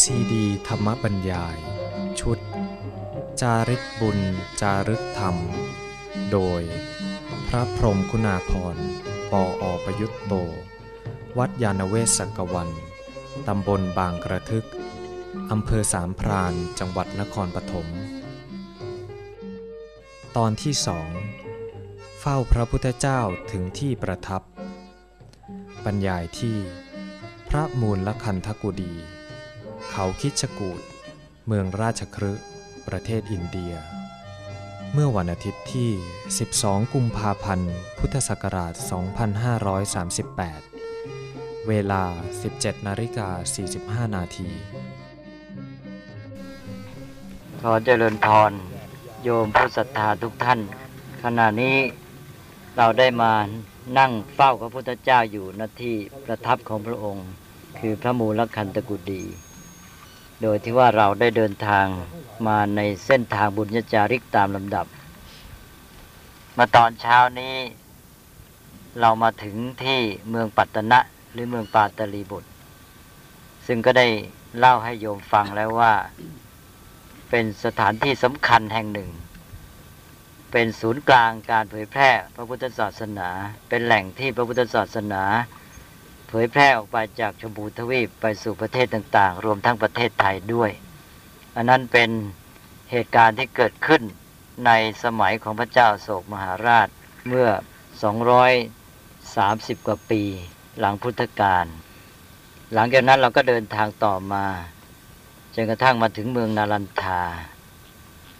ซีดีธรรมบรรยาย ชุด จาริกบุญ จารึกธรรม โดย พระพรหมคุณาพรปออประยุตโต วัดยาณเวศกวัน ตำบลบางกระทึก อำเภอสามพรานจังหวัดนครปฐม ตอนที่สองเฝ้าพระพุทธเจ้าถึงที่ประทับ บรรยายที่ พระมูลละคันทกุดี เขาคิดชกูดเมืองราชครึประเทศอินเดีย เมื่อวันอาทิตย์ที่ 12 กุมภาพันธ์ พุทธศักราช 2538 เวลา 17 นาฬิกา 45 นาที ขอเจริญพร โยมผู้ศรัทธาทุกท่าน ขณะนี้เราได้มานั่งเฝ้าพระพุทธเจ้าอยู่ณที่ประทับของพระองค์ คือพระมูลคันตกุดี โดยที่ว่าเราได้เดินทางมาในเส้นทางบุญญาจาริกตามลำดับ มาตอนเช้านี้เรามาถึงที่เมืองปัตตนะหรือเมืองปาตลีบุตร ซึ่งก็ได้เล่าให้โยมฟังแล้วว่า เป็นสถานที่สำคัญแห่งหนึ่ง เป็นศูนย์กลางการเผยแพร่พระพุทธศาสนา เป็นแหล่งที่พระพุทธศาสนา ผยแพร่ออกไปจากชมพูทวีปไปสู่ประเทศต่างๆ รวมทั้งประเทศไทยด้วย อันนั้นเป็นเหตุการณ์ที่เกิดขึ้นในสมัยของพระเจ้าโศกมหาราชเมื่อ 230 กว่าปี หลังพุทธกาลหลังจากนั้นเราก็เดินทางต่อมาจนกระทั่งมาถึงเมืองนารันทา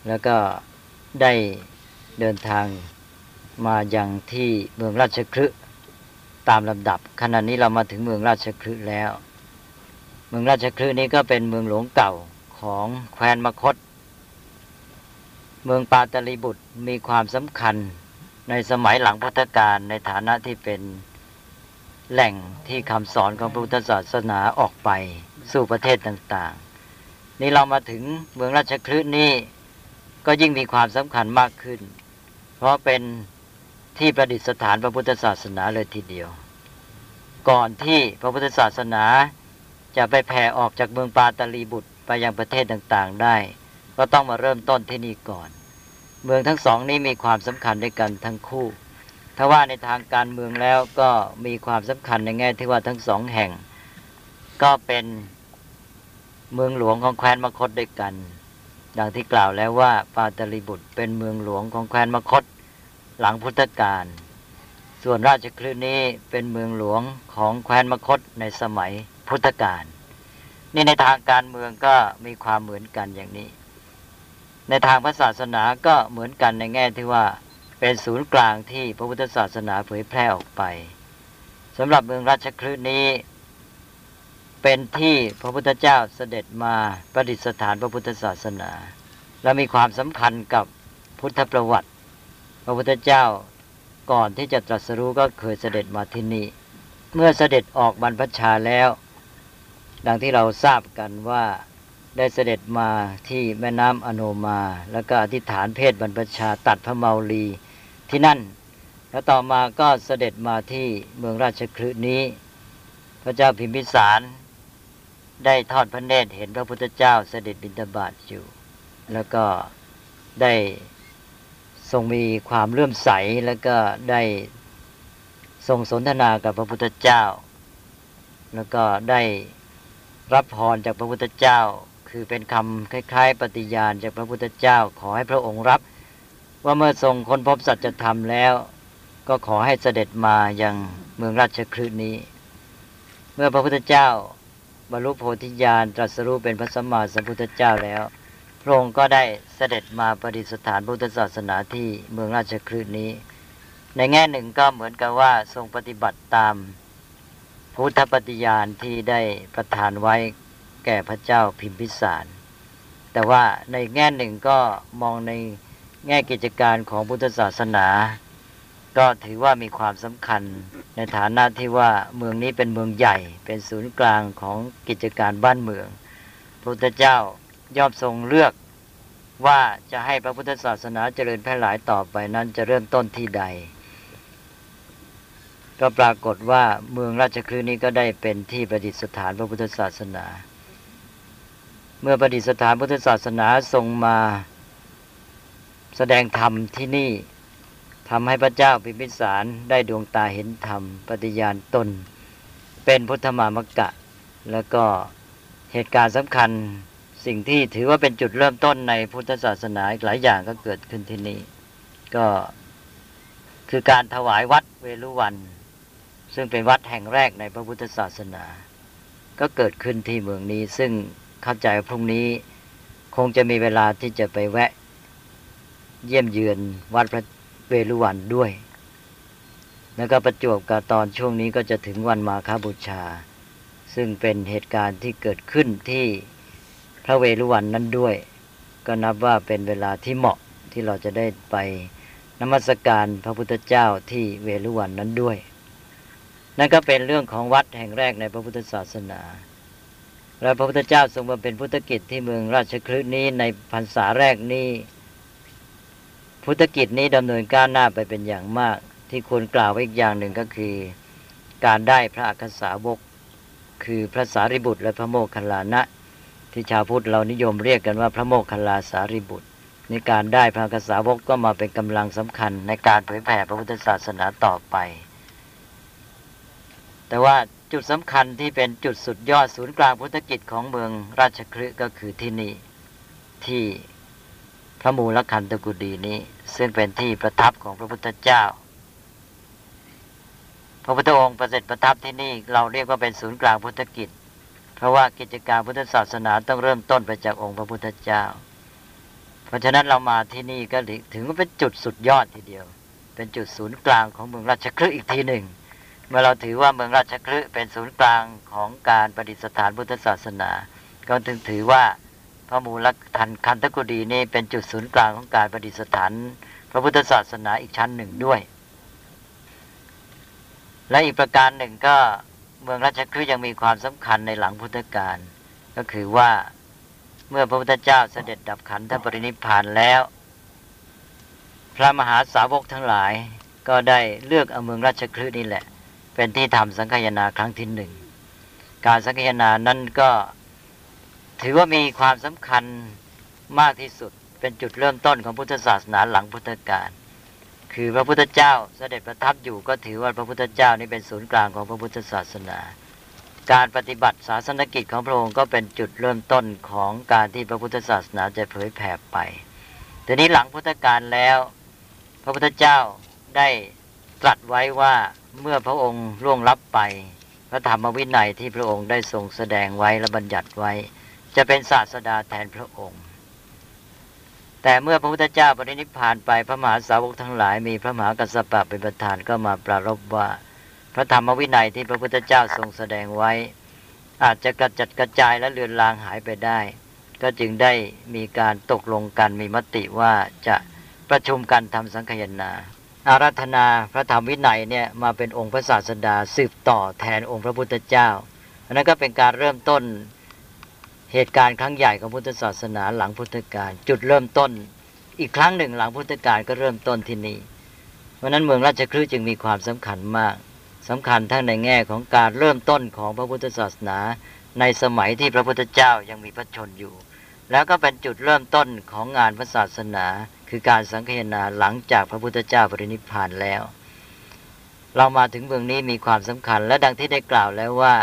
แล้วก็ได้เดินทางมาอย่างที่เมืองราชคฤห์ ตามลำดับ ขณะนี้เรามาถึงเมืองราชคฤห์แล้ว เมืองราชคฤห์นี้ก็เป็นเมืองหลวงเก่าของแคว้นมคต เมืองปาตลีบุตรมีความสำคัญในสมัยหลังพุทธกาลในฐานะที่เป็นแหล่งที่คำสอนของพระพุทธศาสนาออกไปสู่ประเทศต่างๆ นี่เรามาถึงเมืองราชคฤห์นี้ก็ยิ่งมีความสำคัญมากขึ้น เพราะเป็น ที่ประดิษฐานพระพุทธศาสนาเลยทีเดียว ก่อนที่พระพุทธศาสนาจะไปแผ่ออกจากเมืองปาตาลีบุตรไปยังประเทศต่างๆได้ ก็ต้องมาเริ่มต้นที่นี่ก่อน เมืองทั้งสองนี้มีความสำคัญด้วยกันทั้งคู่ ถ้าว่าในทางการเมืองแล้วก็มีความสำคัญในแง่ที่ว่าทั้งสองแห่ง ก็เป็นเมืองหลวงของแคว้นมคตด้วยกัน ดังที่กล่าวแล้วว่าปาตลีบุตรเป็นเมืองหลวงของแคว้นมคต หลังพุทธกาล ส่วนราชคลื่นนี้เป็นเมืองหลวงของแคว้นมคตในสมัยพุทธกาล นี่ในทางการเมืองก็มีความเหมือนกันอย่างนี้ ในทางพระศาสนาก็เหมือนกันในแง่ที่ว่าเป็นศูนย์กลางที่พระพุทธศาสนาเผยแพร่ออกไปสำหรับเมืองราชคลื่นนี้เป็นที่พระพุทธเจ้าเสด็จมาประดิษฐานพระพุทธศาสนา และมีความสำคัญกับพุทธประวัติ พระพุทธเจ้าก่อนที่จะตรัสรู้ก็เคยเสด็จมาที่นี่ เมื่อเสด็จออกบรรพชาแล้ว ดังที่เราทราบกันว่าได้เสด็จมาที่แม่น้ำอโนมา แล้วก็อธิษฐานเพศบรรพชาตัดพระเมาลีที่นั่น แล้วต่อมาก็เสด็จมาที่เมืองราชคลึนี้ พระเจ้าพิมพิสารได้ทอดพระเนตรเห็นพระพุทธเจ้าเสด็จบิณฑบาตอยู่ แล้วก็ได้ ทรงมีความเลื่อมใสแล้วก็ได้ทรงสนทนากับพระพุทธเจ้า แล้วก็ได้รับพรจากพระพุทธเจ้า คือเป็นคำคล้าย ๆ ปฏิญาณจากพระพุทธเจ้า ขอให้พระองค์รับ ว่าเมื่อทรงค้นพบสัจธรรมแล้ว ก็ขอให้เสด็จมายังเมืองราชคลื่นนี้ เมื่อพระพุทธเจ้าบรรลุโพธิญาณตรัสรู้เป็นพระสัมมาสัมพุทธเจ้าแล้ว พระองค์ก็ได้เสด็จมาประดิษฐานพุทธศาสนาที่เมืองราชคลืนนี้ ในแง่หนึ่งก็เหมือนกับว่าทรงปฏิบัติตามพุทธปฏิญาณที่ได้ประทานไว้แก่พระเจ้าพิมพิสาร แต่ว่าในแง่หนึ่งก็มองในแง่กิจการของพุทธศาสนา ก็ถือว่ามีความสำคัญในฐานะที่ว่าเมืองนี้เป็นเมืองใหญ่ เป็นศูนย์กลางของกิจการบ้านเมือง พระพุทธเจ้า ย่อมทรงเลือกว่าจะให้พระพุทธศาสนาเจริญแพร่หลายต่อไปนั้นจะเริ่มต้นที่ใด ก็ปรากฏว่าเมืองราชคลื่นนี้ก็ได้เป็นที่ประดิษฐานพระพุทธศาสนา เมื่อประดิษฐานพุทธศาสนาทรงมาแสดงธรรมที่นี่ทำให้พระเจ้าพิมพิสารได้ดวงตาเห็นธรรม ปฏิญาณตน เป็นพุทธมามกะ แล้วก็เหตุการณ์สำคัญ สิ่งที่ถือว่าเป็นจุดเริ่มต้นในพุทธศาสนาหลายอย่างก็เกิดขึ้นที่นี่ก็คือการถวายวัดเวลุวัน ซึ่งเป็นวัดแห่งแรกในพระพุทธศาสนา ก็เกิดขึ้นที่เมืองนี้ ซึ่งเข้าใจพรุ่งนี้คงจะมีเวลาที่จะไปแวะ เยี่ยมเยือนวัดพระเวลุวันด้วย แล้วก็ประจวบกับตอนช่วงนี้ก็จะถึงวันมาคาบูชา ซึ่งเป็นเหตุการณ์ที่เกิดขึ้นที่ พระเวรุวันนั้นด้วย ก็นับว่าเป็นเวลาที่เหมาะที่เราจะได้ไปนมัสการพระพุทธเจ้าที่เวรุวันนั้นด้วย นั่นก็เป็นเรื่องของวัดแห่งแรกในพระพุทธศาสนา และพระพุทธเจ้าทรงมาเป็นพุทธกิจที่เมืองราชคลึนี้ในพรรษาแรกนี้ พุทธกิจนี้ดำเนินก้าวหน้าไปเป็นอย่างมาก ที่ควรกล่าวไว้อีกอย่างหนึ่งก็คือ การได้พระอักษาวก คือพระสารีบุตรและพระโมคคัลลานะ ที่ชาวพุทธเรานิยมเรียกกันว่าพระโมคคัลลาสารีบุตรในการได้พระกษาวกก็มาเป็นกำลังสำคัญในการเผยแผ่พระพุทธศาสนาต่อไป แต่ว่าจุดสำคัญที่เป็นจุดสุดยอดศูนย์กลางพุทธกิจของเมืองราชคลึก็คือที่นี่ที่พระมูลคันตกุดีนี้ ซึ่งเป็นที่ประทับของพระพุทธเจ้า พระพุทธองค์ประเสริฐประทับที่นี่เราเรียกว่าเป็นศูนย์กลางพุทธกิจ ราะว่ากิจการพุทธศาสนาต้องเริ่มต้นไปจากองค์พระพุทธเจ้า เพราะฉะนั้นเรามาที่นี่ก็ถึงเป็นจุดสุดยอดทีเดียว เป็นจุดศูนย์กลางของเมืองราชคลึอีกทีหนึ่ง เมื่อเราถือว่าเมืองราชคลึเป็นศูนย์กลางของการประดิษฐานพุทธศาสนา ก็ถึงถือว่าพระมูลทันคันตกุดีนี่เป็นจุดศูนย์กลางของการประดิษฐาน พระพุทธศาสนาอีกชั้นหนึ่งด้วย และอีกประการหนึ่งก็ เมืองราชคฤห์ยังมีความสำคัญในหลังพุทธกาลก็คือว่าเมื่อพระพุทธเจ้าเสด็จดับขันธปรินิพานแล้ว พระมหาสาวกทั้งหลายก็ได้เลือกเอาเมืองราชคฤห์นี่แหละ เป็นที่ทำสังฆยนาครั้งที่หนึ่งการสังฆยนานั้นก็ถือว่ามีความสำคัญมากที่สุดเป็นจุดเริ่มต้นของพุทธศาสนาหลังพุทธกาล คือพระพุทธเจ้าเสด็จประทับอยู่ก็ถือว่าพระพุทธเจ้านี่เป็นศูนย์กลางของพระพุทธศาสนา การปฏิบัติศาสนกิจของพระองค์ก็เป็นจุดเริ่มต้นของการที่พระพุทธศาสนาจะเผยแผ่ไปทีนี้หลังพุทธกาลแล้ว พระพุทธเจ้าได้ตรัสไว้ว่าเมื่อพระองค์ล่วงลับไป พระธรรมวินัยที่พระองค์ได้ทรงแสดงไว้และบัญญัติไว้ จะเป็นศาสดาแทนพระองค์ แต่เมื่อพระพุทธเจ้าปรินิพานไปพระมหาสาวกทั้งหลายมีพระมหากัสสปะเป็นประธานก็มาปรารบว่า พระธรรมวินัยที่พระพุทธเจ้าทรงแสดงไว้ อาจจะกระจัดกระจายและเลือนลางหายไปได้ ก็จึงได้มีการตกลงกันมีมติว่าจะประชุมกันทำสังคยนา อารัธนาพระธรรมวินัยเนี่ยมาเป็นองค์พระศาสดาสืบต่อแทนองค์พระพุทธเจ้าอันนั้นก็เป็นการเริ่มต้น เหตุการณ์ครั้งใหญ่ของพุทธศาสนาหลังพุทธกาลจุดเริ่มต้น อีกครั้งหนึ่งหลังพุทธกาลก็เริ่มต้นที่นี่เพราะนั้นเมืองราชคฤห์จึงมีความสำคัญมากสำคัญทั้งในแง่ของการเริ่มต้นของพระพุทธศาสนา ในสมัยที่พระพุทธเจ้ายังมีพระชนอยู่ แล้วก็เป็นจุดเริ่มต้นของงานพระศาสนา คือการสังเคนาหลังจากพระพุทธเจ้าปรินิพพานแล้ว เรามาถึงเมืองนี้มีความสำคัญและดังที่ได้กล่าวแล้วว่า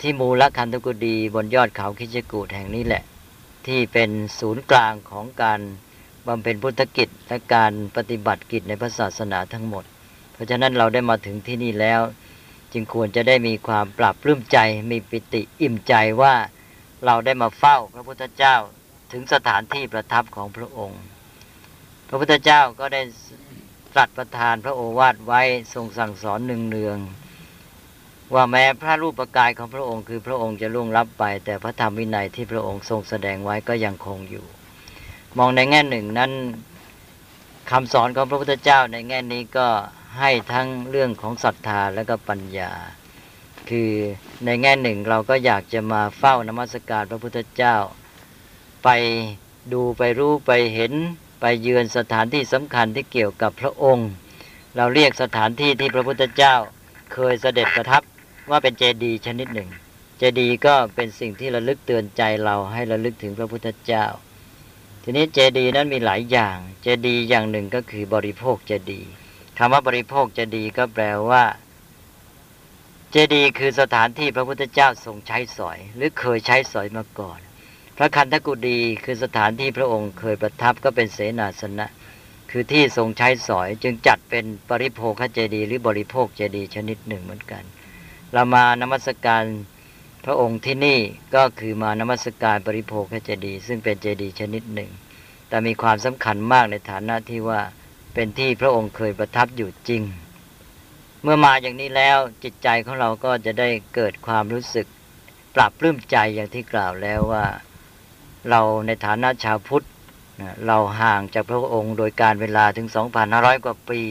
ที่มูลคันธกุดีบนยอดเขาคิจกูดแห่งนี้แหละ ที่เป็นศูนย์กลางของการบำเพ็ญพุทธกิจและการปฏิบัติกิจในพระศาสนาทั้งหมด เพราะฉะนั้นเราได้มาถึงที่นี่แล้ว จึงควรจะได้มีความปรับปลื้มใจมีปิติอิ่มใจว่าเราได้มาเฝ้าพระพุทธเจ้าถึงสถานที่ประทับของพระองค์ พระพุทธเจ้าก็ได้ตรัสประทานพระโอวาทไว้ทรงสั่งสอนหนึ่งเนือง ว่าแม้พระรูปกายของพระองค์คือพระองค์จะล่วงลับไป แต่พระธรรมวินัยที่พระองค์ทรงแสดงไว้ก็ยังคงอยู่ มองในแง่หนึ่งนั้นคำสอนของพระพุทธเจ้าในแง่นี้ก็ให้ทั้งเรื่องของศรัทธาและก็ปัญญา คือในแง่หนึ่งเราก็อยากจะมาเฝ้านมัสการพระพุทธเจ้า ไปดูไปรู้ไปเห็นไปเยือนสถานที่สำคัญที่เกี่ยวกับพระองค์ เราเรียกสถานที่ที่พระพุทธเจ้าเคยเสด็จประทับ ว่าเป็นเจดีย์ชนิดหนึ่ง เจดีย์ก็เป็นสิ่งที่ระลึกเตือนใจเราให้ระลึกถึงพระพุทธเจ้า ทีนี้เจดีย์นั้นมีหลายอย่าง เจดีย์อย่างหนึ่งก็คือบริโภคเจดีย์คำว่าบริโภคเจดีย์ก็แปลว่าเจดีย์คือสถานที่พระพุทธเจ้าทรงใช้สอย หรือเคยใช้สอยมาก่อน พระคันธกุฎีคือสถานที่พระองค์เคยประทับก็เป็นเสนาสนะ คือที่ทรงใช้สอยจึงจัดเป็นปริโภคเจดีย์หรือบริโภคเจดีย์ชนิดหนึ่งเหมือนกัน เรามานมัสการพระองค์ที่นี่ก็คือมานมัสการปริโภคเจดีย์ซึ่งเป็นเจดีย์ชนิดหนึ่ง แต่มีความสำคัญมากในฐานะที่ว่าเป็นที่พระองค์เคยประทับอยู่จริง เมื่อมาอย่างนี้แล้วจิตใจของเราก็จะได้เกิดความรู้สึกปรับปลื้มใจอย่างที่กล่าวแล้วว่า เราในฐานะชาวพุทธเราห่างจากพระองค์โดยการเวลาถึง 2,500 กว่าปี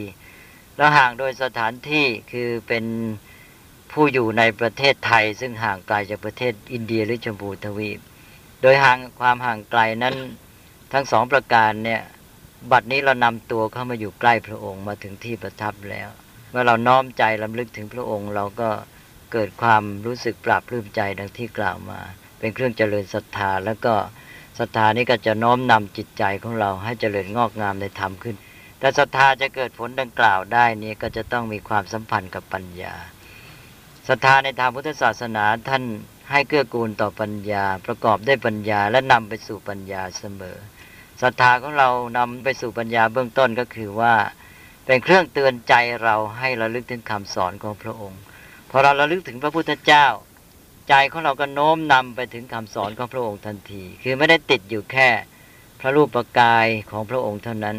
แล้วห่างโดยสถานที่คือเป็น ผู้อยู่ในประเทศไทย ซึ่งห่างไกลจากประเทศอินเดียหรือชมพูทวีป โดยห่างความห่างไกลนั้นทั้งสองประการเนี่ยบัดนี้เรานำตัวเข้ามาอยู่ใกล้พระองค์มาถึงที่ประทับแล้ว เมื่อเราน้อมใจลำลึกถึงพระองค์ เราก็เกิดความรู้สึกปราบปลื้มใจดังที่กล่าวมา เป็นเครื่องเจริญศรัทธา แล้วก็ศรัทธานี้ก็จะน้อมนำจิตใจของเราให้เจริญงอกงามในธรรมขึ้น แต่ศรัทธาจะเกิดผลดังกล่าวได้นี้ก็จะต้องมีความสัมพันธ์กับปัญญา ศรัทธาในทางพุทธศาสนาท่านให้เกื้อกูลต่อปัญญา ประกอบด้วยปัญญาและนำไปสู่ปัญญาเสมอศรัทธาของเรานำไปสู่ปัญญาเบื้องต้นก็คือว่า เป็นเครื่องเตือนใจเราให้ระลึกถึงคำสอนของพระองค์พอเราระลึกถึงพระพุทธเจ้า ใจของเราก็โน้มนำไปถึงคำสอนของพระองค์ทันที คือไม่ได้ติดอยู่แค่พระรูปกายของพระองค์เท่านั้น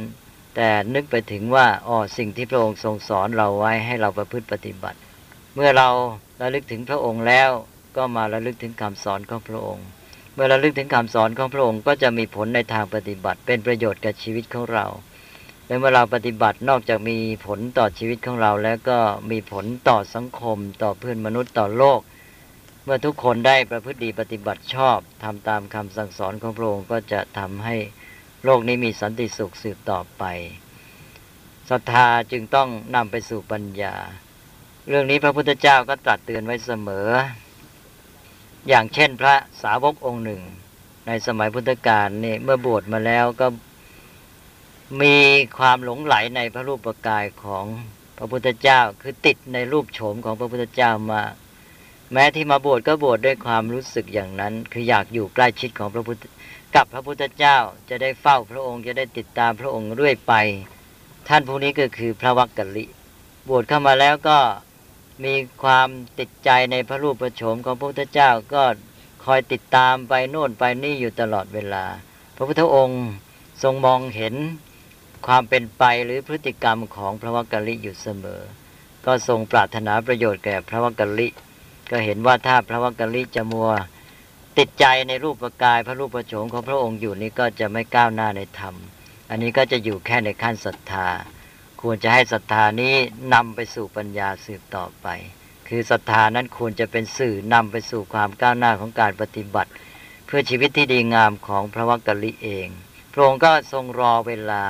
แต่นึกไปถึงว่าอ๋อสิ่งที่พระองค์ทรงสอนเราไว้ให้เราประพฤติปฏิบัติ เมื่อเราระลึกถึงพระองค์แล้วก็มาระลึกถึงคำสอนของพระองค์ เมื่อราลึกถึงคำสอนของพระองค์ก็จะมีผลในทางปฏิบัติ เป็นประโยชน์กับชีวิตของเราและเมื่อเราปฏิบัตินอกจากมีผลต่อชีวิตของเราแล้วก็มีผลต่อสังคม ต่อเพื่อนมนุษย์ต่อโลก เมื่อทุกคนได้ประพฤติดีปฏิบัติชอบทำตามคำสั่งสอนของพระองค์ก็จะทำให้โลกนี้มีสันติสุขสืบต่อไปศรัทธาจึงต้องนำไปสู่ปัญญา เรื่องนี้พระพุทธเจ้าก็ตรัสเตือนไว้เสมอ อย่างเช่นพระสาวกองค์หนึ่ง ในสมัยพุทธกาลนี่เมื่อบวชมาแล้วก็มีความหลงไหลในพระรูปกายของพระพุทธเจ้า คือติดในรูปโฉมของพระพุทธเจ้ามาแม้ที่มาบวชก็บวชด้วยความรู้สึกอย่างนั้น คืออยากอยู่ใกล้ชิดของพระพุทธกับพระพุทธเจ้าจะได้เฝ้าพระองค์จะได้ติดตามพระองค์เรื่อยไป ท่านผู้นี้ก็คือพระวักกะลิ บวชเข้ามาแล้วก็ มีความติดใจในพระรูปประโฉมของพระพุทธเจ้าก็คอยติดตามไปโน่นไปนี่อยู่ตลอดเวลา พระพุทธองค์ทรงมองเห็นความเป็นไปหรือพฤติกรรมของพระวักกะลิอยู่เสมอ ก็ทรงปรารถนาประโยชน์แก่พระวักกะลิก็เห็นว่าถ้าพระวักกะลิจะมัวติดใจในรูปประกายพระรูปประโฉมของพระองค์อยู่นี้ก็จะไม่ก้าวหน้าในธรรม อันนี้ก็จะอยู่แค่ในขั้นศรัทธา ควรจะให้ศรัทธานี้นำไปสู่ปัญญาสืบต่อไป คือศรัทธานั้นควรจะเป็นสื่อนำไปสู่ความก้าวหน้าของการปฏิบัติ เพื่อชีวิตที่ดีงามของพระวักกะลิเอง พระองค์ก็ทรงรอเวลา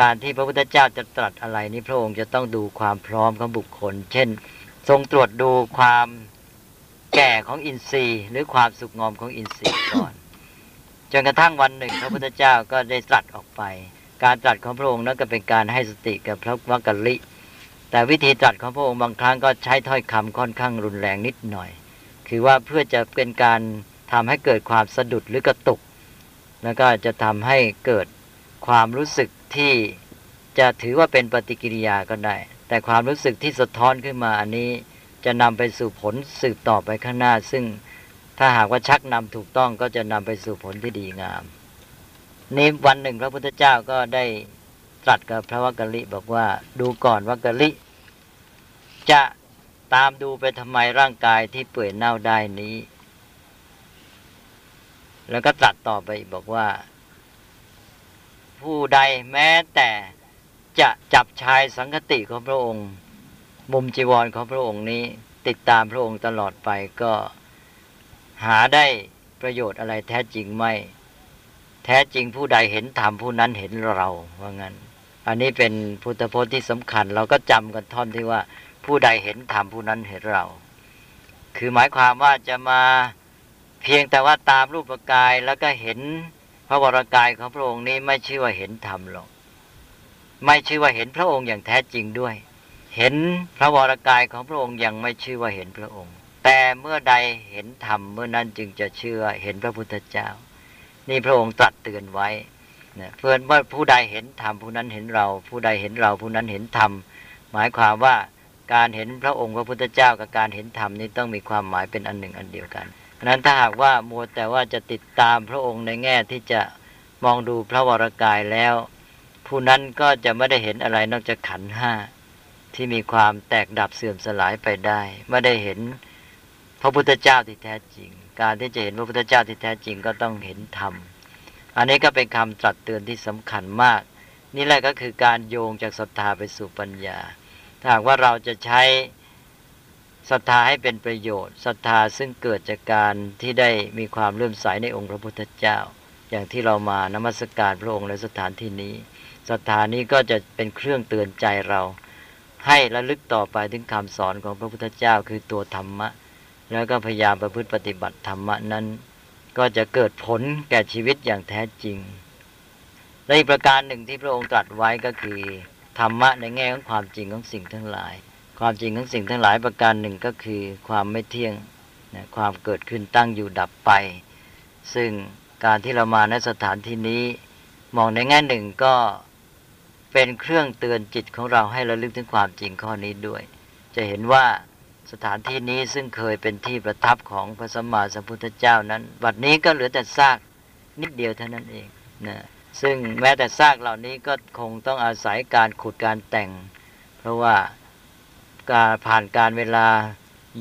การที่พระพุทธเจ้าจะตรัสอะไรนี้พระองค์จะต้องดูความพร้อมของบุคคล เช่น ทรงตรวจดูความแก่ของอินทรีย์ หรือความสุขงอมของอินทรีย์ก่อนจนกระทั่งวันหนึ่ง พระพุทธเจ้าก็ได้ตรัสออกไป การตรัสของพระองค์นั้นก็เป็นการให้สติกับพระวักกะลิ แต่วิธีตรัสของพระองค์บางครั้งก็ใช้ถ้อยคำค่อนข้างรุนแรงนิดหน่อย คือว่าเพื่อจะเป็นการทำให้เกิดความสะดุดหรือกระตุก แล้วก็จะทำให้เกิดความรู้สึกที่จะถือว่าเป็นปฏิกิริยาก็ได้ แต่ความรู้สึกที่สะท้อนขึ้นมาอันนี้จะนำไปสู่ผลสืบต่อไปข้างหน้า ซึ่งถ้าหากว่าชักนำถูกต้องก็จะนำไปสู่ผลที่ดีงาม นี้วันหนึ่งพระพุทธเจ้าก็ได้ตรัสกับพระวักกะลิบอกว่าดูก่อนวักกะลิ จะตามดูไปทำไมร่างกายที่เปื่อยเน่าได้นี้ แล้วก็ตรัสต่อไปบอกว่า ผู้ใดแม้แต่จะจับชายสังคติของพระองค์ มุมจีวรของพระองค์นี้ ติดตามพระองค์ตลอดไปก็หาได้ประโยชน์อะไรแท้จริงไม่ แท้จริงผู้ใดเห็นธรรมผู้นั้นเห็นเราว่างั้น อันนี้เป็นพุทธพจน์ที่สำคัญ เราก็จำกันท่อนที่ว่า ผู้ใดเห็นธรรมผู้นั้นเห็นเรา คือหมายความว่าจะมาเพียงแต่ว่าตามรูปกายแล้วก็เห็นพระวรากายของพระองค์นี้ไม่ชื่อว่าเห็นธรรมหรอกไม่ชื่อว่าเห็นพระองค์อย่างแท้จริงด้วย เห็นพระวรากายของพระองค์ยังไม่ชื่อว่าเห็นพระองค์ แต่เมื่อใดเห็นธรรมเมื่อนั้นจึงจะเชื่อเห็นพระพุทธเจ้า นี่พระองค์ตรัสเตือนไว้นะเพื่อนว่าผู้ใดเห็นธรรมผู้นั้นเห็นเรา ผู้ใดเห็นเราผู้นั้นเห็นธรรมหมายความว่าการเห็นพระองค์พระพุทธเจ้ากับการเห็นธรรมนี้ต้องมีความหมายเป็นอันหนึ่งอันเดียวกันฉะนั้นถ้าหากว่ามัวแต่ว่าจะติดตามพระองค์ในแง่ที่จะมองดูพระวรากายแล้ว ผู้นั้นก็จะไม่ได้เห็นอะไรนอกจากขันห้าที่มีความแตกดับเสื่อมสลายไปได้ ไม่ได้เห็นพระพุทธเจ้าที่แท้จริง การที่จะเห็นพระพุทธเจ้าที่แท้จริงก็ต้องเห็นธรรม อันนี้ก็เป็นคำตรัสเตือนที่สำคัญมาก นี่แหละก็คือการโยงจากศรัทธาไปสู่ปัญญา ถ้าหากว่าเราจะใช้ศรัทธาให้เป็นประโยชน์ศรัทธาซึ่งเกิดจากการที่ได้มีความเลื่อมใสในองค์พระพุทธเจ้า อย่างที่เรามานมัสการพระองค์ในสถานที่นี้ศรัทธานี้ก็จะเป็นเครื่องเตือนใจเรา ให้ระลึกต่อไปถึงคำสอนของพระพุทธเจ้า คือตัวธรรมะ แล้วก็พยายามประพฤติปฏิบัติธรรมะนั้น ก็จะเกิดผลแก่ชีวิตอย่างแท้จริงและอีกประการหนึ่งที่พระองค์ตรัสไว้ก็คือธรรมะในแง่ของความจริงของสิ่งทั้งหลาย ความจริงของสิ่งทั้งหลายประการหนึ่งก็คือความไม่เที่ยงนะความเกิดขึ้นตั้งอยู่ดับไป ซึ่งการที่เรามาในสถานที่นี้ มองในแง่หนึ่งก็เป็นเครื่องเตือนจิตของเราให้ระลึกถึงความจริงข้อนี้ด้วย จะเห็นว่า สถานที่นี้ซึ่งเคยเป็นที่ประทับของพระสัมมาสัมพุทธเจ้านั้น บัดนี้ก็เหลือแต่ซากนิดเดียวเท่านั้นเองนะซึ่งแม้แต่ซากเหล่านี้ก็คงต้องอาศัยการขุดการแต่ง เพราะว่าการผ่านการเวลา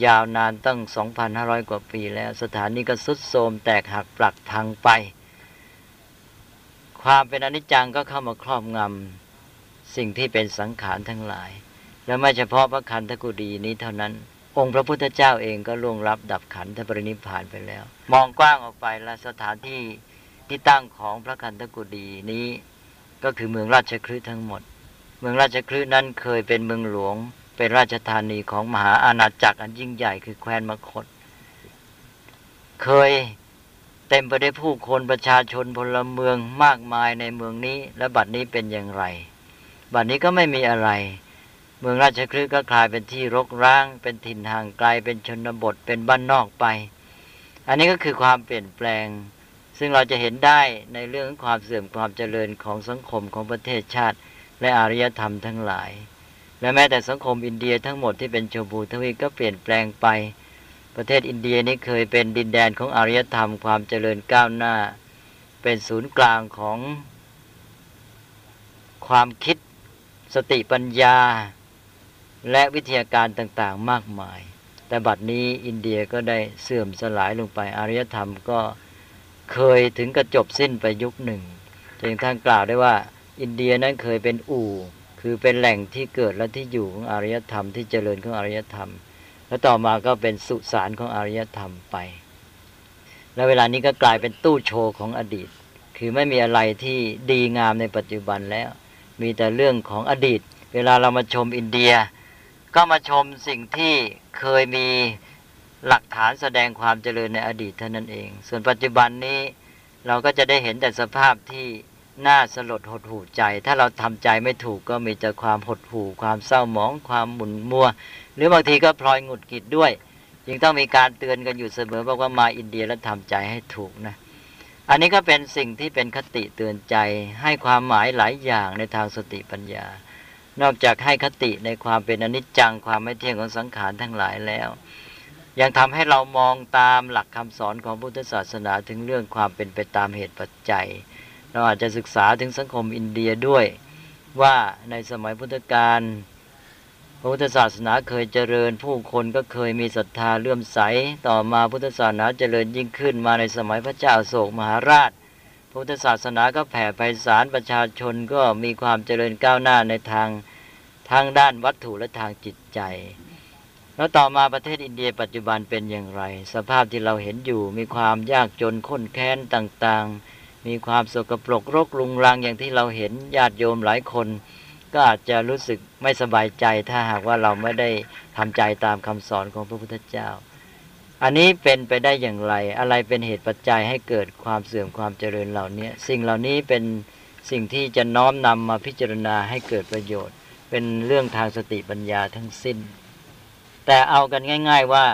ยาวนานตั้ง 2,500 กว่าปีแล้ว สถานนี้ก็สุดโทรมแตกหักปลักพังไป ความเป็นอนิจจังก็เข้ามาครอบงำสิ่งที่เป็นสังขารทั้งหลาย และไม่เฉพาะพระคันธกุฎีนี้เท่านั้น องค์พระพุทธเจ้าเองก็ล่วงรับดับขันธปรินิพานไปแล้ว มองกว้างออกไปและสถานที่ที่ตั้งของพระคันธกุฎีนี้ก็คือเมืองราชคฤห์ทั้งหมด เมืองราชคฤห์นั้นเคยเป็นเมืองหลวง เป็นราชธานีของมหาอาณาจักรอันยิ่งใหญ่คือแคว้นมคต เคยเต็มไปด้วยผู้คนประชาชนพลเมืองมากมายในเมืองนี้ และบัดนี้เป็นอย่างไร บัดนี้ก็ไม่มีอะไร เมืองราชคฤห์ก็กลายเป็นที่รกร้าง เป็นถิ่นห่างไกล เป็นชนบท เป็นบ้านนอกไป อันนี้ก็คือความเปลี่ยนแปลง ซึ่งเราจะเห็นได้ในเรื่องความเสื่อมความเจริญของสังคมของประเทศชาติ และอารยธรรมทั้งหลาย และแม้แต่สังคมอินเดียทั้งหมดที่เป็นชมพูทวีปก็เปลี่ยนแปลงไป ประเทศอินเดียนี้เคยเป็นดินแดนของอารยธรรม ความเจริญก้าวหน้า เป็นศูนย์กลางของความคิดสติปัญญา และวิทยาการต่างๆมากมาย แต่บัดนี้อินเดียก็ได้เสื่อมสลายลงไปอารยธรรมก็เคยถึงกระจบสิ้นไปยุคหนึ่งจึงท่านกล่าวได้ว่า อินเดียนั้นเคยเป็นอู่ คือเป็นแหล่งที่เกิดและที่อยู่ของอารยธรรมที่เจริญของอารยธรรม แล้วต่อมาก็เป็นสุสานของอารยธรรมไป แล้วเวลานี้ก็กลายเป็นตู้โชว์ของอดีต คือไม่มีอะไรที่ดีงามในปัจจุบันแล้ว มีแต่เรื่องของอดีต เวลาเรามาชมอินเดีย ก็มาชมสิ่งที่เคยมีหลักฐานแสดงความเจริญในอดีตเท่านั้นเอง ส่วนปัจจุบันนี้เราก็จะได้เห็นแต่สภาพที่น่าสลดหดหู่ใจ ถ้าเราทำใจไม่ถูกก็มีแต่ความหดหู่ ความเศร้าหมอง ความหมุนมัว หรือบางทีก็พลอยหงุดหงิดด้วย จึงต้องมีการเตือนกันอยู่เสมอบอกว่ามาอินเดียแล้วทำใจให้ถูกนะ อันนี้ก็เป็นสิ่งที่เป็นคติเตือนใจให้ความหมายหลายอย่างในทางสติปัญญา นอกจากให้คติในความเป็นอนิจจังความไม่เที่ยงของสังขารทั้งหลายแล้ว ยังทำให้เรามองตามหลักคำสอนของพุทธศาสนาถึงเรื่องความเป็นไปตามเหตุปัจจัย เราอาจจะศึกษาถึงสังคมอินเดียด้วย ว่าในสมัยพุทธกาลพระพุทธศาสนาเคยเจริญ ผู้คนก็เคยมีศรัทธาเลื่อมใส ต่อมาพุทธศาสนาเจริญยิ่งขึ้นมาในสมัยพระเจ้าโศกมหาราช พุทธศาสนาก็แผ่ไพศาลประชาชนก็มีความเจริญก้าวหน้าในทางทางด้านวัตถุและทางจิตใจ แล้วต่อมาประเทศอินเดียปัจจุบันเป็นอย่างไร สภาพที่เราเห็นอยู่ มีความยากจนข้นแค้นต่างๆ มีความสกปรกรกรุงรังอย่างที่เราเห็นญาติโยมหลายคน ก็อาจจะรู้สึกไม่สบายใจถ้าหากว่าเราไม่ได้ทำใจตามคำสอนของพระพุทธเจ้า อันนี้เป็นไปได้อย่างไร อะไรเป็นเหตุปัจจัยให้เกิดความเสื่อมความเจริญเหล่านี้สิ่งเหล่านี้เป็นสิ่งที่จะน้อมนำมาพิจารณาให้เกิดประโยชน์ เป็นเรื่องทางสติปัญญาทั้งสิ้น แต่เอากันง่าย ๆว่า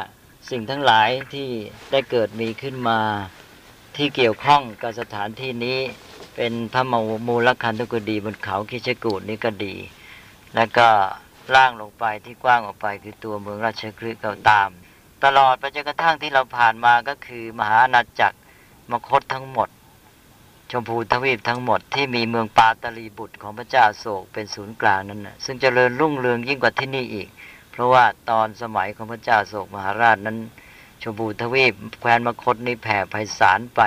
สิ่งทั้งหลายที่ได้เกิดมีขึ้นมาที่เกี่ยวข้องกับสถานที่นี้ เป็นพระมูลคันธุกดีบนเขาคิชกูดนี้ก็ดี แล้วก็ล่างลงไปที่กว้างออกไปคือตัวเมืองราชคฤห์ก็ตาม ตลอดไปจนกระทั่งที่เราผ่านมาก็คือ มหาอาณาจักรมคตทั้งหมด ชมพูทวีปทั้งหมดที่มีเมืองปาตลีบุตรของพระเจ้าโศกเป็นศูนย์กลางนั้นนะซึ่งจเจริญรุ่งเรืองยิ่งกว่าที่นี่อีก เพราะว่าตอนสมัยของพระเจ้าโศกมหาราชนั้น ชมพูทวีปแคว้นมคตนี้แผ่ไพศาลไป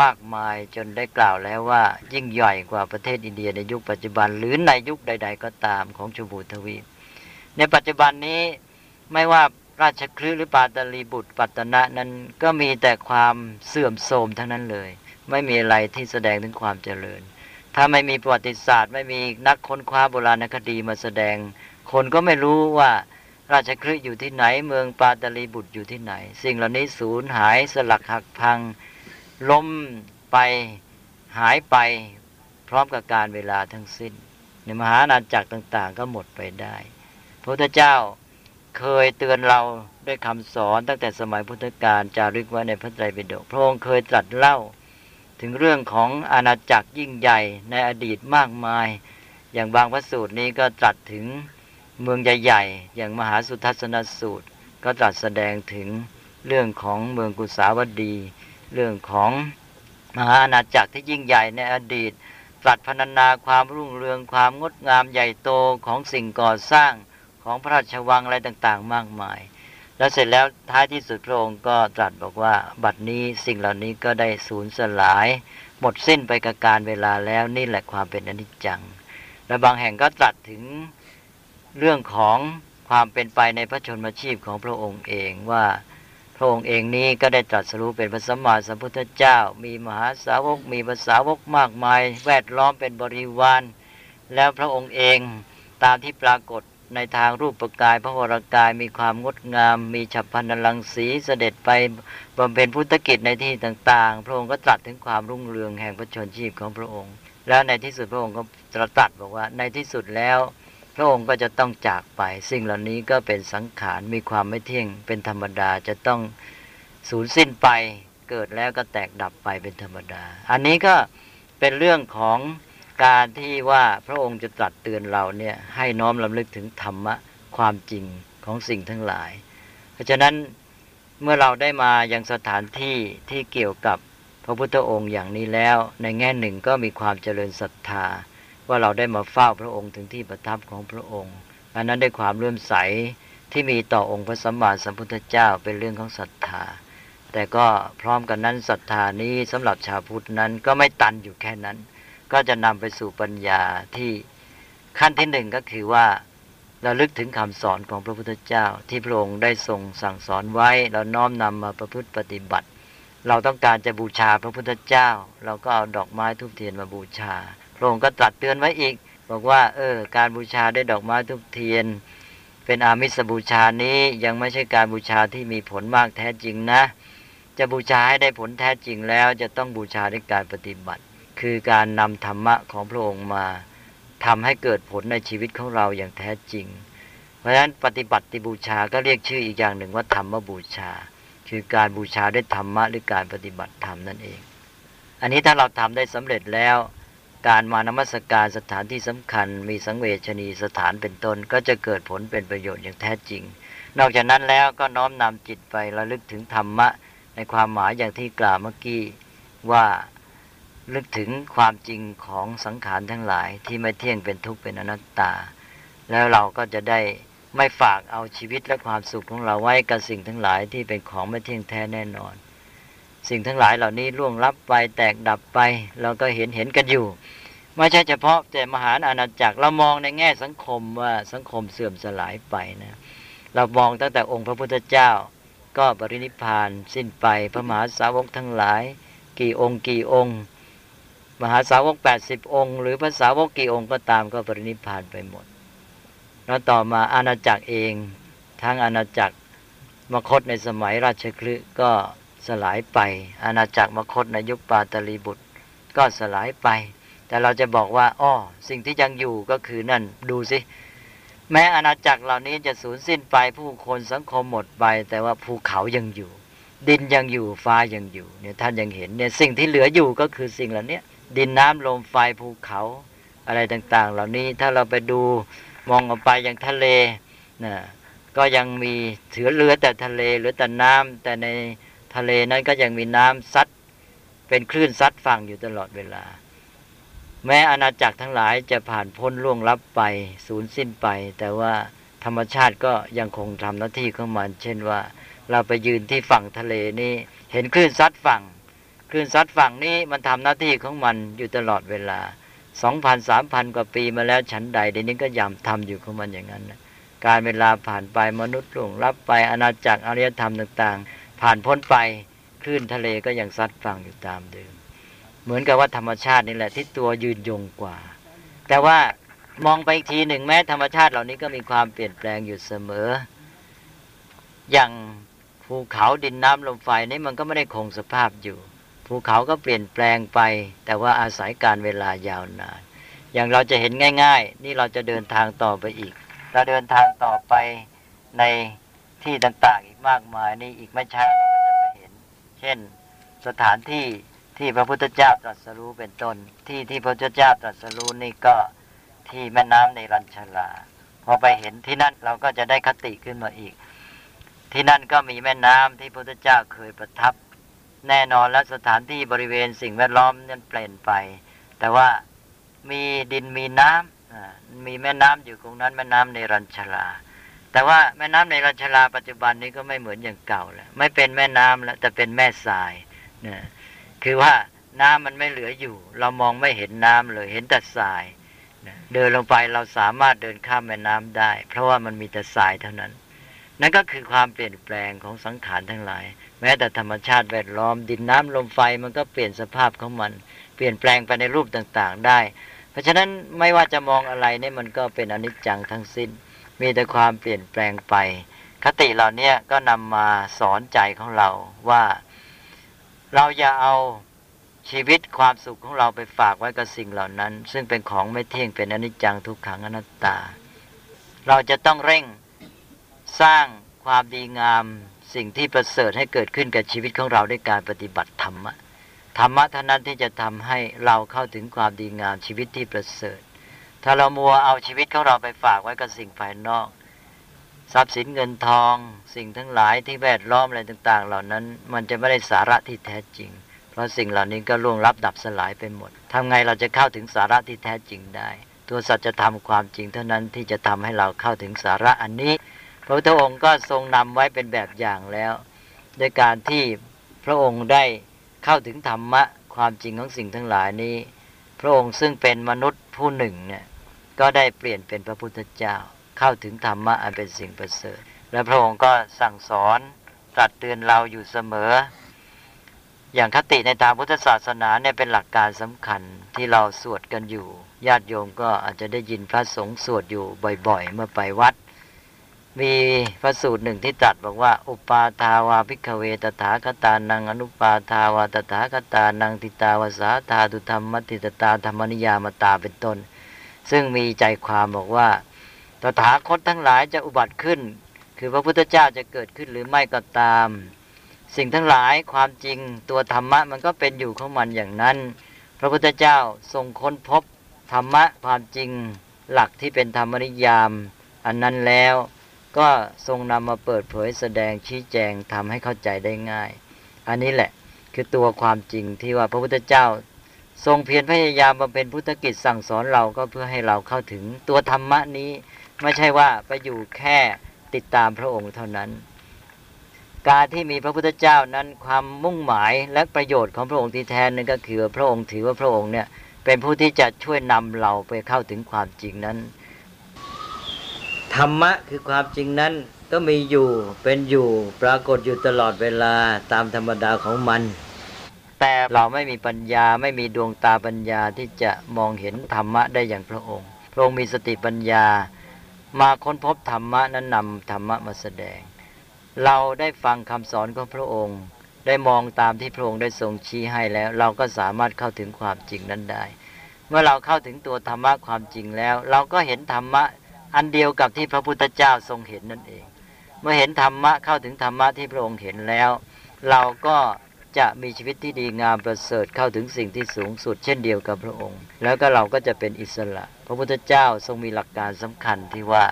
มากมายจนได้กล่าวแล้วว่า ยิ่งใหญ่กว่าประเทศอินเดียในยุคปัจจุบัน หรือในยุคใด ๆ ก็ตามของชมพูทวีปในปัจจุบันนี้ไม่ว่า ราชคลืหรือปาตลีบุตรปัตนะนั้นก็มีแต่ความเสื่อมโทรมทั้งนั้นเลย ไม่มีอะไรที่แสดงถึงความเจริญ ถ้าไม่มีประวัติศาสตร์ ไม่มีนักค้นคว้าโบราณคดีมาแสดง คนก็ไม่รู้ว่าราชคลือยู่ที่ไหน เมืองปาตลีบุตรอยู่ที่ไหน สิ่งเหล่านี้สูญหายสลักหักพังล้มไปหายไปพร้อมกับการเวลาทั้งสิ้น ในมหานาจักรต่าง ๆ ก็หมดไปได้พระพุทธเจ้า เคยเตือนเราด้วยคำสอนตั้งแต่สมัยพุทธกาลจารึกไว้ในพระไตรปิฎกพระองค์เคยตรัสเล่า ถึงเรื่องของอาณาจักรยิ่งใหญ่ในอดีตมากมาย อย่างบางพระสูตรนี้ก็ตรัสถึงเมืองใหญ่ๆอย่างมหาสุทัศนสูตร ก็ตรัสแสดงถึงเรื่องของเมืองกุสาวดี เรื่องของมหาอาณาจักรที่ยิ่งใหญ่ในอดีตตรัสพรรณนาความรุ่งเรืองความงดงามใหญ่โตของสิ่งก่อสร้าง ของพระราชวังอะไรต่างๆ มากมาย แล้วเสร็จแล้วท้ายที่สุดพระองค์ก็ตรัสบอกว่า บัดนี้สิ่งเหล่านี้ก็ได้สูญสลาย หมดสิ้นไปกับการเวลาแล้วนี่แหละความเป็นอนิจจัง และบางแห่งก็ตรัสถึงเรื่องของความเป็นไปในพระชนมชีพของพระองค์เองว่าพระองค์เองนี้ก็ได้ตรัสรู้เป็นพระสัมมาสัมพุทธเจ้า มีมหาสาวก มีภาษาวกมากมาย แวดล้อมเป็นบริวาร แล้วพระองค์เองตามที่ปรากฏ ในทางรูปปกายพระวรากายมีความงดงาม มีฉับพันลังสีเสด็จไปบำเพ็ญพุทธกิจในที่ต่างๆ พระองค์ก็ตรัสถึงความรุ่งเรืองแห่งพระชนชีพของพระองค์ แล้วในที่สุดพระองค์ก็ตรัสบอกว่าในที่สุดแล้ว พระองค์ก็จะต้องจากไป สิ่งเหล่านี้ก็เป็นสังขารมีความไม่เที่ยงเป็นธรรมดาจะต้องสูญสิ้นไป เกิดแล้วก็แตกดับไปเป็นธรรมดา อันนี้ก็เป็นเรื่องของ การที่ว่าพระองค์จะตรัสเตือนเราเนี่ยให้น้อมลำลึกถึงธรรมะความจริงของสิ่งทั้งหลาย เพราะฉะนั้นเมื่อเราได้มายังสถานที่ที่เกี่ยวกับพระพุทธองค์อย่างนี้แล้ว ในแง่หนึ่งก็มีความเจริญศรัทธา ว่าเราได้มาเฝ้าพระองค์ถึงที่ประทับของพระองค์อันนั้นได้ความเลื่อมใสที่มีต่อองค์พระสัมมาสัมพุทธเจ้าเป็นเรื่องของศรัทธา แต่ก็พร้อมกันนั้นศรัทธานี้สำหรับชาวพุทธนั้นก็ไม่ตันอยู่แค่นั้น ก็จะนำไปสู่ปัญญาที่ขั้นที่หนึ่งก็คือว่าเราลึกถึงคำสอนของพระพุทธเจ้า ที่พระองค์ได้ทรงสั่งสอนไว้ เราน้อมนำมาประพฤติปฏิบัติ เราต้องการจะบูชาพระพุทธเจ้า เราก็เอาดอกไม้ทุบเทียนมาบูชา พระองค์ก็ตรัสเตือนไว้อีก บอกว่า เออ การบูชาได้ดอกไม้ทุกเทียน เป็นอามิสบูชานี้ยังไม่ใช่การบูชาที่มีผลมากแท้จริงนะ จะบูชาให้ได้ผลแท้จริงแล้ว จะต้องบูชาด้วยการปฏิบัติ คือการนำธรรมะของพระองค์มาทำให้เกิดผลในชีวิตของเราอย่างแท้จริง เพราะฉะนั้นปฏิบัติบูชาก็เรียกชื่ออีกอย่างหนึ่งว่าธรรมบูชา คือการบูชาด้วยธรรมะหรือการปฏิบัติธรรมนั่นเอง อันนี้ถ้าเราทำได้สำเร็จแล้ว การมานมัสการสถานที่สำคัญ มีสังเวชนีสถานเป็นต้น ก็จะเกิดผลเป็นประโยชน์อย่างแท้จริง นอกจากนั้นแล้วก็น้อมนำจิตไประลึกถึงธรรมะในความหมายอย่างที่กล่าวเมื่อกี้ว่า ลึกถึงความจริงของสังขารทั้งหลายที่ไม่เที่ยงเป็นทุกข์เป็นอนัตตา แล้วเราก็จะได้ไม่ฝากเอาชีวิตและความสุขของเราไว้กับสิ่งทั้งหลายที่เป็นของไม่เที่ยงแท้แน่นอน สิ่งทั้งหลายเหล่านี้ล่วงลับไปแตกดับไป เราก็เห็นเห็นกันอยู่ ไม่ใช่เฉพาะแต่มหาอาณาจักรเรามองในแง่สังคมว่าสังคมเสื่อมสลายไปนะเรามองตั้งแต่องค์พระพุทธเจ้า ก็ปรินิพานสิ้นไปพระมหาสาวกทั้งหลาย กี่องค์กี่องค์ มหาสาวก 80 องค์ หรือพระสาวกกี่องค์ก็ตามก็ปรินิพานไปหมด แล้วต่อมาอาณาจักรเองทั้งอาณาจักรมคตในสมัยราชคลึก็สลายไป อาณาจักรมคตในยุคปาตลีบุตร ก็สลายไป แต่เราจะบอกว่าอ้อสิ่งที่ยังอยู่ก็คือนั่นดูสิแม้อาณาจักรเหล่านี้จะสูญสิ้นไปผู้คนสังคมหมดไป แต่ว่าภูเขายังอยู่ ดินยังอยู่ฟ้ายังอยู่เนี่ยท่านยังเห็นเนี่ยสิ่งที่เหลืออยู่ก็คือสิ่งเหล่านี้ ดินน้ำลมไฟภูเขาอะไรต่าง ๆ เหล่านี้ถ้าเราไปดูมองออกไปยังทะเลนะก็ยังมีถือเรือแต่ทะเลหรือแต่น้ำแต่ในทะเลนั้นก็ยังมีน้ำซัดเป็นคลื่นซัดฝั่งอยู่ตลอดเวลา แม้อาณาจักรทั้งหลายจะผ่านพ้นล่วงลับไปสูญสิ้นไป แต่ว่าธรรมชาติก็ยังคงทำหน้าที่ของมัน เช่นว่า เราไปยืนที่ฝั่งทะเลนี่เห็นคลื่นซัดฝั่ง คลื่นซัดฝั่งนี้มันทำหน้าที่ของมันอยู่ตลอดเวลาสองพันสามพันกว่าปีมาแล้วฉันใดเดี๋ยวนี้ก็ยำทำอยู่ของมันอย่างนั้นนะการเวลาผ่านไปมนุษย์หลงรับไปอาณาจักรอารยธรรมต่าง ๆ ผ่านพ้นไปคลื่นทะเลก็ยังซัดฝั่งอยู่ตามเดิม เหมือนกับว่าธรรมชาตินี่แหละที่ตัวยืนยงกว่า แต่ว่ามองไปอีกทีหนึ่งแม้ธรรมชาติเหล่านี้ก็มีความเปลี่ยนแปลงอยู่เสมอ อย่างภูเขาดินน้ำลมไฟนี่มันก็ไม่ได้คงสภาพอยู่ ภูเขาก็เปลี่ยนแปลงไป แต่ว่าอาศัยการเวลายาวนาน อย่างเราจะเห็นง่าย ๆ นี่เราจะเดินทางต่อไปอีก เราเดินทางต่อไปในที่ต่างๆ อีกมากมายนี่อีกไม่ช้าเราก็จะไปเห็น เช่นสถานที่ที่พระพุทธเจ้าตรัสรู้เป็นต้น ที่ที่พระพุทธเจ้าตรัสรู้นี่ก็ที่แม่น้ำในรัญชลาพอไปเห็นที่นั่นเราก็จะได้คติขึ้นมาอีก ที่นั่นก็มีแม่น้ำที่พระพุทธเจ้าเคยประทับ แน่นอนและสถานที่บริเวณสิ่งแวดล้อมนั้นเปลี่ยนไป แต่ว่ามีดินมีน้ำมีแม่น้ำอยู่ตรงนั้นแม่น้ำในรัญชลา แต่ว่าแม่น้ำในรัญชลาปัจจุบันนี้ก็ไม่เหมือนอย่างเก่าแล้วไม่เป็นแม่น้ำแล้วแต่เป็นแม่ทรายนะคือว่าน้ำมันไม่เหลืออยู่ เรามองไม่เห็นน้ำเลยเห็นแต่ทรายเดินลงไปเราสามารถเดินข้ามแม่น้ำได้ เพราะว่ามันมีแต่ทรายเท่านั้น นั่นก็คือความเปลี่ยนแปลงของสังขารทั้งหลาย แม้แต่ธรรมชาติแวดล้อม ดินน้ำลมไฟมันก็เปลี่ยนสภาพของมัน เปลี่ยนแปลงไปในรูปต่างๆได้ เพราะฉะนั้นไม่ว่าจะมองอะไรเนี่ยมันก็เป็นอนิจจังทั้งสิ้น มีแต่ความเปลี่ยนแปลงไป คติเหล่านี้ก็นำมาสอนใจของเราว่า เราอย่าเอาชีวิตความสุขของเราไปฝากไว้กับสิ่งเหล่านั้น ซึ่งเป็นของไม่เที่ยงเป็นอนิจจังทุกขังอนัตตา เราจะต้องเร่งสร้างความดีงาม สิ่งที่ประเสริฐให้เกิดขึ้นกับชีวิตของเราด้วยการปฏิบัติธรรมะธรรมะเท่านั้นที่จะทำให้เราเข้าถึงความดีงามชีวิตที่ประเสริฐ ถ้าเรามัวเอาชีวิตของเราไปฝากไว้กับสิ่งภายนอก ทรัพย์สินเงินทอง สิ่งทั้งหลายที่แวดล้อมอะไรต่าง ๆ เหล่านั้น มันจะไม่ได้สาระที่แท้จริง เพราะสิ่งเหล่านี้ก็ล่วงลับดับสลายไปหมดทำไงเราจะเข้าถึงสาระที่แท้จริงได้ ตัวสัจธรรมความจริงเท่านั้นที่จะทำให้เราเข้าถึงสาระอันนี้ ระพุทธองค์ก็ทรงนำไว้เป็นแบบอย่างแล้วโดยการที่พระองค์ได้เข้าถึงธรรมะความจริงของสิ่งทั้งหลายนี้ พระองค์ซึ่งเป็นมนุษย์ผู้หนึ่งเนี่ยก็ได้เปลี่ยนเป็นพระพุทธเจ้า เข้าถึงธรรมะอันเป็นสิ่งประเสริฐ และพระองค์ก็สั่งสอนตรัสเตือนเราอยู่เสมอ อย่างคติในทางพุทธศาสนาเนี่ยเป็นหลักการสำคัญที่เราสวดกันอยู่ ญาติโยมก็อาจจะได้ยินพระสงฆ์สวดอยู่บ่อย ๆ เมื่อไปวัด มีพระสูตรหนึ่งที่ตรัสบอกว่า อุปาทาวาพิกเวตถาคตานังอนุปาทาวาตถาคตานังติตาวสาธาตุธรรมมติตตาธรรมนิยามตาเป็นต้น ซึ่งมีใจความบอกว่า ตถาคตทั้งหลายจะอุบัติขึ้น คือพระพุทธเจ้าจะเกิดขึ้นหรือไม่ก็ตาม สิ่งทั้งหลายความจริงตัวธรรมะมันก็เป็นอยู่ของมันอย่างนั้น พระพุทธเจ้าทรงค้นพบธรรมะความจริงหลักที่เป็นธรรมนิยาม อันนั้นแล้ว ก็ทรงนำมาเปิดเผยแสดงชี้แจงทำให้เข้าใจได้ง่าย อันนี้แหละคือตัวความจริงที่ว่าพระพุทธเจ้า ทรงเพียรพยายามมาเป็นพุทธกิจสั่งสอนเราก็เพื่อให้เราเข้าถึงตัวธรรมะนี้ ไม่ใช่ว่าไปอยู่แค่ติดตามพระองค์เท่านั้น การที่มีพระพุทธเจ้านั้นความมุ่งหมายและประโยชน์ของพระองค์ที่แท้นั่นก็คือพระองค์ถือว่าพระองค์เนี่ยเป็นผู้ที่จะช่วยนำเราไปเข้าถึงความจริงนั้น ธรรมะคือความจริงนั้นก็มีอยู่เป็นอยู่ปรากฏอยู่ตลอดเวลาตามธรรมดาของมัน แต่เราไม่มีปัญญาไม่มีดวงตาปัญญาที่จะมองเห็นธรรมะได้อย่างพระองค์ พระองค์มีสติปัญญา มาค้นพบธรรมะนั้นนำธรรมะมาแสดง เราได้ฟังคำสอนของพระองค์ ได้มองตามที่พระองค์ได้ทรงชี้ให้แล้ว เราก็สามารถเข้าถึงความจริงนั้นได้ เมื่อเราเข้าถึงตัวธรรมะความจริงแล้ว เราก็เห็นธรรมะ อันเดียวกับที่พระพุทธเจ้าทรงเห็นนั่นเอง เมื่อเห็นธรรมะเข้าถึงธรรมะที่พระองค์เห็นแล้ว เราก็จะมีชีวิตที่ดีงามประเสริฐเข้าถึงสิ่งที่สูงสุด เช่นเดียวกับพระองค์ แล้วก็เราก็จะเป็นอิสระ พระพุทธเจ้าทรงมีหลักการสำคัญที่ว่า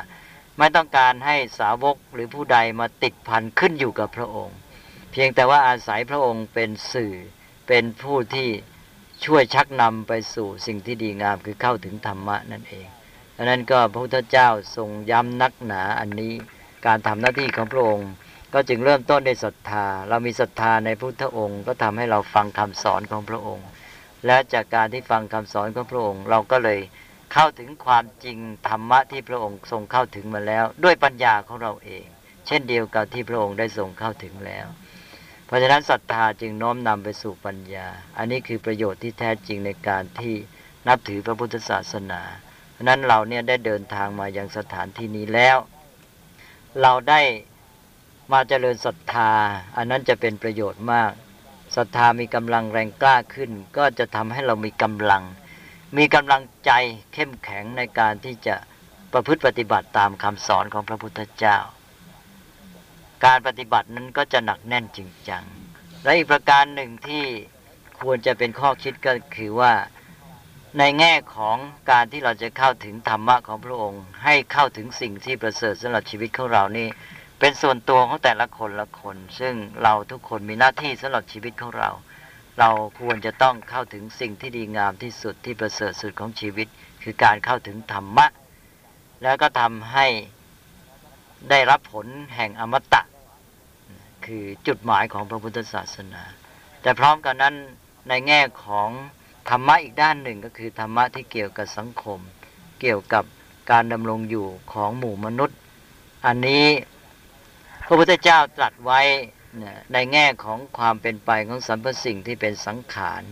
ไม่ต้องการให้สาวกหรือผู้ใดมาติดพันขึ้นอยู่กับพระองค์ เพียงแต่ว่าอาศัยพระองค์เป็นสื่อเป็นผู้ที่ช่วยชักนำไปสู่สิ่งที่ดีงามคือเข้าถึงธรรมะนั่นเอง ดังนั้นก็พระพุทธเจ้าทรงย้ำนักหนาอันนี้การทำหน้าที่ของพระองค์ ก็จึงเริ่มต้นด้วยศรัทธา เรามีศรัทธาในพุทธองค์ ก็ทำให้เราฟังคำสอนของพระองค์ และจากการที่ฟังคำสอนของพระองค์ เราก็เลยเข้าถึงความจริงธรรมะที่พระองค์ทรงเข้าถึงมาแล้ว ด้วยปัญญาของเราเอง เช่นเดียวกับที่พระองค์ได้ทรงเข้าถึงแล้ว เพราะฉะนั้นศรัทธาจึงน้อมนำไปสู่ปัญญา อันนี้คือประโยชน์ที่แท้จริงในการที่นับถือพระพุทธศาสนา เพราะนั้นเราเนี่ยได้เดินทางมายังสถานที่นี้แล้ว เราได้มาเจริญศรัทธา อันนั้นจะเป็นประโยชน์มากศรัทธามีกำลังแรงกล้าขึ้น ก็จะทำให้เรามีกำลัง มีกำลังใจเข้มแข็งในการที่จะประพฤติปฏิบัติตามคำสอนของพระพุทธเจ้า การปฏิบัตินั้นก็จะหนักแน่นจริงจังและอีกประการหนึ่งที่ควรจะเป็นข้อคิดก็คือว่า ในแง่ของการที่เราจะเข้าถึงธรรมะของพระองค์ ให้เข้าถึงสิ่งที่ประเสริฐสำหรับชีวิตของเรานี่เป็นส่วนตัวของแต่ละคนละคน ซึ่งเราทุกคนมีหน้าที่สำหรับชีวิตของเรา เราควรจะต้องเข้าถึงสิ่งที่ดีงามที่สุดที่ประเสริฐสุดของชีวิต คือการเข้าถึงธรรมะ แล้วก็ทำให้ได้รับผลแห่งอมตะ คือจุดหมายของพระพุทธศาสนา แต่พร้อมกันนั้นในแง่ของ ธรรมะอีกด้านหนึ่งก็คือธรรมะที่เกี่ยวกับสังคม เกี่ยวกับการดำรงอยู่ของหมู่มนุษย์ อันนี้พระพุทธเจ้าตรัสไว้ในแง่ของความเป็นไปของสรรพสิ่งที่เป็นสังขาร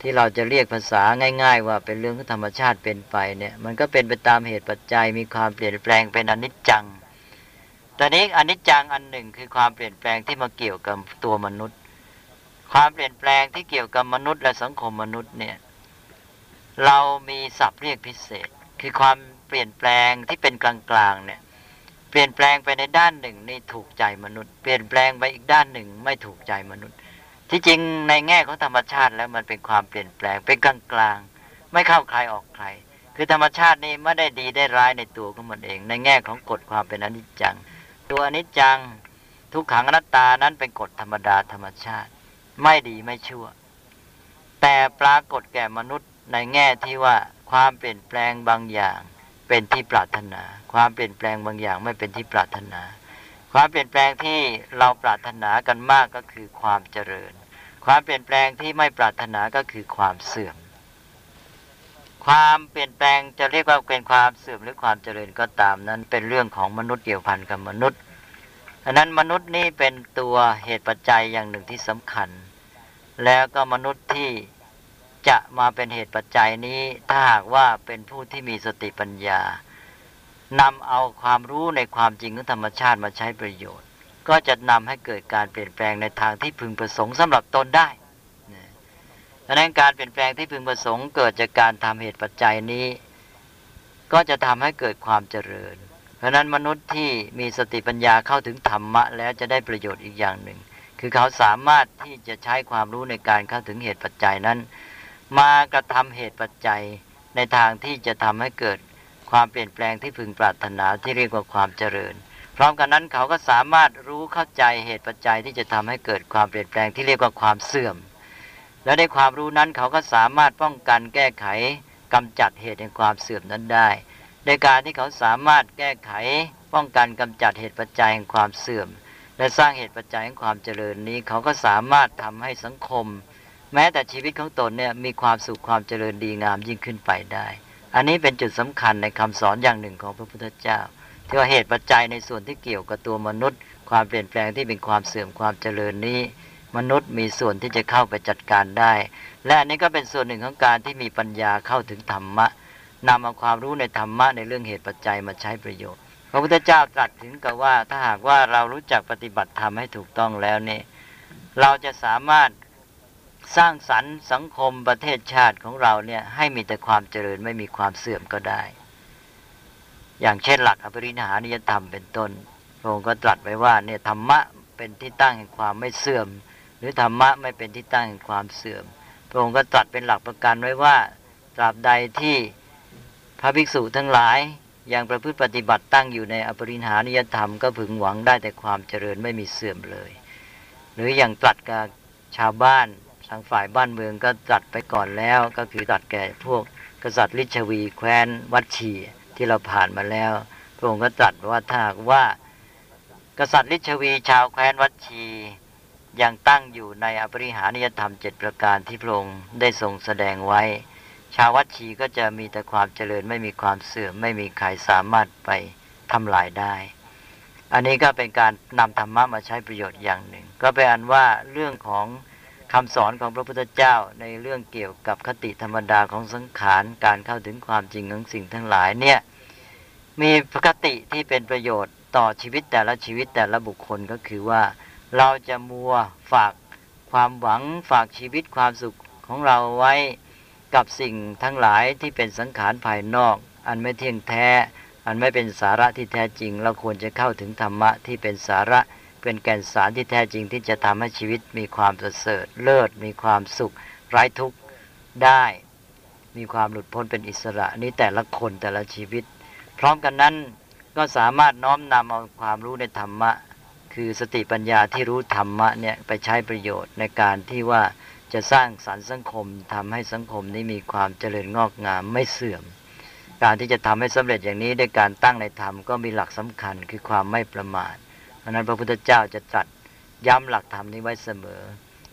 ที่เราจะเรียกภาษาง่าย ๆ ว่าเป็นเรื่องของธรรมชาติเป็นไปเนี่ยมันก็เป็นไปตามเหตุปัจจัยมีความเปลี่ยนแปลงเป็นอนิจจังตอนนี้อนิจจังอันหนึ่งคือความเปลี่ยนแปลงที่มาเกี่ยวกับตัวมนุษย์ ความเปลี่ยนแปลงที่เกี่ยวกับมนุษย์และสังคมมนุษย์เนี่ย เรามีศัพท์เรียกพิเศษ คือความเปลี่ยนแปลงที่เป็นกลางๆเนี่ย เปลี่ยนแปลงไปในด้านหนึ่งนี่ถูกใจมนุษย์ เปลี่ยนแปลงไปอีกด้านหนึ่งไม่ถูกใจมนุษย์ ที่จริงในแง่ของธรรมชาติแล้วมันเป็นความเปลี่ยนแปลงเป็นกลางกลางไม่เข้าใครออกใคร คือธรรมชาตินี้ไม่ได้ดีได้ร้ายในตัวของมันเอง ในแง่ของกฎความเป็นอนิจจัง ตัวอนิจจังทุกขังอนัตตานั้นเป็นกฎธรรมดาธรรมชาติ ไม่ดีไม่ชั่ว แต่ปรากฏแก่มนุษย์ในแง่ที่ว่าความเปลี่ยนแปลงบางอย่างเป็นที่ปรารถนา ความเปลี่ยนแปลงบางอย่างไม่เป็นที่ปรารถนา ความเปลี่ยนแปลงที่เราปรารถนากันมากก็คือความเจริญ ความเปลี่ยนแปลงที่ไม่ปรารถนาก็คือความเสื่อม ความเปลี่ยนแปลงจะเรียกว่าเป็นความเสื่อมหรือความเจริญก็ตามนั้นเป็นเรื่องของมนุษย์เกี่ยวพันกับมนุษย์ ดังนั้นมนุษย์นี่เป็นตัวเหตุปัจจัยอย่างหนึ่งที่สำคัญ แล้วก็มนุษย์ที่จะมาเป็นเหตุปัจจัยนี้ถ้าหากว่าเป็นผู้ที่มีสติปัญญานำเอาความรู้ในความจริงของธรรมชาติมาใช้ประโยชน์ ก็จะนำให้เกิดการเปลี่ยนแปลงในทางที่พึงประสงค์สำหรับตนได้ดังนั้นการเปลี่ยนแปลงที่พึงประสงค์เกิดจากการทำเหตุปัจจัยนี้ ก็จะทำให้เกิดความเจริญ เพราะนั้นมนุษย์ที่มีสติปัญญาเข้าถึงธรรมะ แล้วจะได้ประโยชน์อีกอย่างหนึ่ง คือเขาสามารถที่จะใช้ความรู้ในการเข้าถึงเหตุปัจจัยนั้น มากระทำเหตุปัจจัยในทางที่จะทำให้เกิดความเปลี่ยนแปลงที่พึงปรารถนาที่เรียกว่าความเจริญ พร้อมกันนั้นเขาก็สามารถรู้เข้าใจเหตุปัจจัยที่จะทำให้เกิดความเปลี่ยนแปลงที่เรียกว่าความเสื่อม และในความรู้นั้นเขาก็สามารถป้องกันแก้ไขกำจัดเหตุแห่งความเสื่อมนั้นได้ ในการที่เขาสามารถแก้ไขป้องกันกำจัดเหตุปัจจัยแห่งความเสื่อม และสร้างเหตุปัจจัยแห่งความเจริญนี้ เขาก็สามารถทำให้สังคม แม้แต่ชีวิตของตนเนี่ยมีความสุขความเจริญดีงามยิ่งขึ้นไปได้ อันนี้เป็นจุดสำคัญในคำสอนอย่างหนึ่งของพระพุทธเจ้า ที่ว่าเหตุปัจจัยในส่วนที่เกี่ยวกับตัวมนุษย์ ความเปลี่ยนแปลงที่เป็นความเสื่อมความเจริญนี้ มนุษย์มีส่วนที่จะเข้าไปจัดการได้ และอันนี้ก็เป็นส่วนหนึ่งของการที่มีปัญญาเข้าถึงธรรมะ นำเอาความรู้ในธรรมะในเรื่องเหตุปัจจัยมาใช้ประโยชน์พพระพุทธเจ้าตรัสถึงกับว่าถ้าหากว่าเรารู้จักปฏิบัติธรรมให้ถูกต้องแล้วเนี่ยเราจะสามารถสร้างสรรค์สังคมประเทศชาติของเราเนี่ยให้มีแต่ความเจริญไม่มีความเสื่อมก็ได้ อย่างเช่นหลักอภิริหานิยธรรมเป็นต้นพระองค์ก็ตรัสไว้ว่าเนี่ยธรรมะเป็นที่ตั้งแห่งความไม่เสื่อม หรือธรรมะไม่เป็นที่ตั้งแห่งความเสื่อม พระองค์ก็ตรัสเป็นหลักประกันไว้ว่าตราบใดที่ พระภิกษุทั้งหลายยังประพฤติปฏิบัติตั้งอยู่ในอปริหานิยธรรมก็พึงหวังได้แต่ความเจริญไม่มีเสื่อมเลย หรืออย่างตรัสกับชาวบ้านทางฝ่ายบ้านเมืองก็ตรัสไปก่อนแล้ว ก็คือตรัสแก่พวกกษัตริย์ลิชวีแคว้นวัดชีที่เราผ่านมาแล้วพระองค์ก็ตรัสว่าถ้าว่า กษัตริย์ลิชวีชาวแคว้นวัดชียังตั้งอยู่ในอปริหานิยธรรมเจ็ดประการที่พระองค์ได้ทรงแสดงไว้ ชาววัดชีก็จะมีแต่ความเจริญไม่มีความเสื่อม ไม่มีใครสามารถไปทำลายได้ อันนี้ก็เป็นการนำธรรมะมาใช้ประโยชน์อย่างหนึ่ง ก็เป็นอันว่าเรื่องของคำสอนของพระพุทธเจ้าในเรื่องเกี่ยวกับคติธรรมดาของสังขารการเข้าถึงความจริงของสิ่งทั้งหลายเนี่ยมีคติที่เป็นประโยชน์ต่อชีวิตแต่ละชีวิตแต่ละบุคคลก็คือว่า เราจะมัวฝากความหวังฝากชีวิตความสุขของเราไว้ กับสิ่งทั้งหลายที่เป็นสังขารภายนอก อันไม่เที่ยงแท้ อันไม่เป็นสาระที่แท้จริง เราควรจะเข้าถึงธรรมะที่เป็นสาระเป็นแก่นสารที่แท้จริงที่จะทำให้ชีวิตมีความประเสริฐเลิศมีความสุขไร้ทุกข์ได้ มีความหลุดพ้นเป็นอิสระนี้แต่ละคนแต่ละชีวิต พร้อมกันนั้นก็สามารถน้อมนำเอาความรู้ในธรรมะ คือสติปัญญาที่รู้ธรรมะเนี่ยไปใช้ประโยชน์ในการที่ว่า จะสร้างสรรค์สังคมทำให้สังคมนี้มีความเจริญงอกงามไม่เสื่อม การที่จะทำให้สำเร็จอย่างนี้ด้วยการตั้งในธรรมก็มีหลักสำคัญคือความไม่ประมาท เพราะนั้นพระพุทธเจ้าจะตรัสย้ำหลักธรรมนี้ไว้เสมอ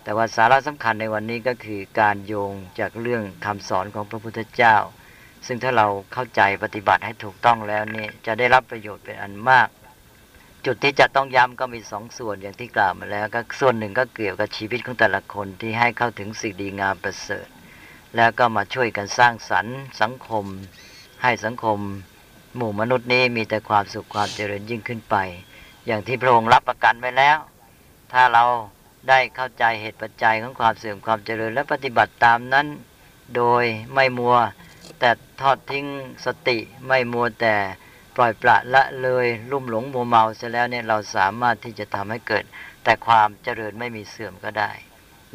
แต่ว่าสาระสำคัญในวันนี้ก็คือการโยงจากเรื่องคำสอนของพระพุทธเจ้า ซึ่งถ้าเราเข้าใจปฏิบัติให้ถูกต้องแล้วนี่จะได้รับประโยชน์เป็นอันมาก จุดที่จะต้องย้ำก็มีสองส่วนอย่างที่กล่าวมาแล้ว ก็ส่วนหนึ่งก็เกี่ยวกับชีวิตของแต่ละคนที่ให้เข้าถึงสิ่งดีงามประเสริฐ แล้วก็มาช่วยกันสร้างสรรค์ สังคม ให้สังคม หมู่มนุษย์นี้มีแต่ความสุขความเจริญยิ่งขึ้นไป อย่างที่พระองค์รับประกันไว้แล้ว ถ้าเราได้เข้าใจเหตุปัจจัยของความเสื่อมความเจริญและปฏิบัติตามนั้น โดยไม่มัวแต่ทอดทิ้งสติไม่มัวแต่ ปล่อยปละละเลยลุ่มหลงมัวเมาเสียแล้วเนี่ยเราสามารถที่จะทำให้เกิด แต่ความเจริญไม่มีเสื่อมก็ได้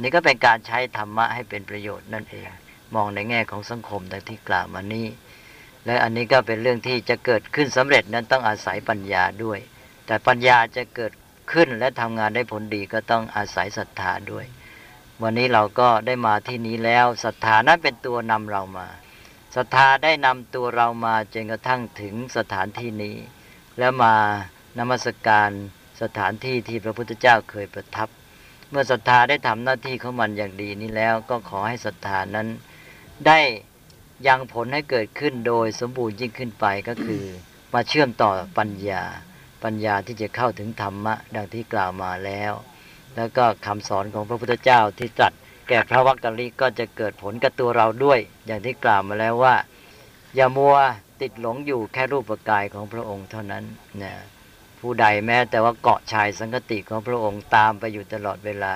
นี่ก็เป็นการใช้ธรรมะให้เป็นประโยชน์นั่นเอง มองในแง่ของสังคมดังที่กล่าวมานี้และอันนี้ก็เป็นเรื่องที่จะเกิดขึ้นสำเร็จนั้นต้องอาศัยปัญญาด้วย แต่ปัญญาจะเกิดขึ้นและทำงานได้ผลดีก็ต้องอาศัยศรัทธาด้วย วันนี้เราก็ได้มาที่นี้แล้วศรัทธานั้นเป็นตัวนำเรามา ศรัทธาได้นำตัวเรามาจนกระทั่งถึงสถานที่นี้ แล้วมานมัสการสถานที่ที่พระพุทธเจ้าเคยประทับ เมื่อศรัทธาได้ทำหน้าที่ของมันอย่างดีนี้แล้วก็ขอให้ศรัทธานั้น ได้ยังผลให้เกิดขึ้นโดยสมบูรณ์ยิ่งขึ้นไปก็คือ มาเชื่อมต่อปัญญา ปัญญาที่จะเข้าถึงธรรมะ ดังที่กล่าวมาแล้ว แล้วก็คำสอนของพระพุทธเจ้าที่ตรัส แก่พระวักกะลิก็จะเกิดผลกับตัวเราด้วย อย่างที่กล่าวมาแล้วว่า อย่ามัวติดหลงอยู่แค่รูปกายของพระองค์เท่านั้นนะผู้ใดแม้แต่ว่าเกาะชายสังกติของพระองค์ตามไปอยู่ตลอดเวลา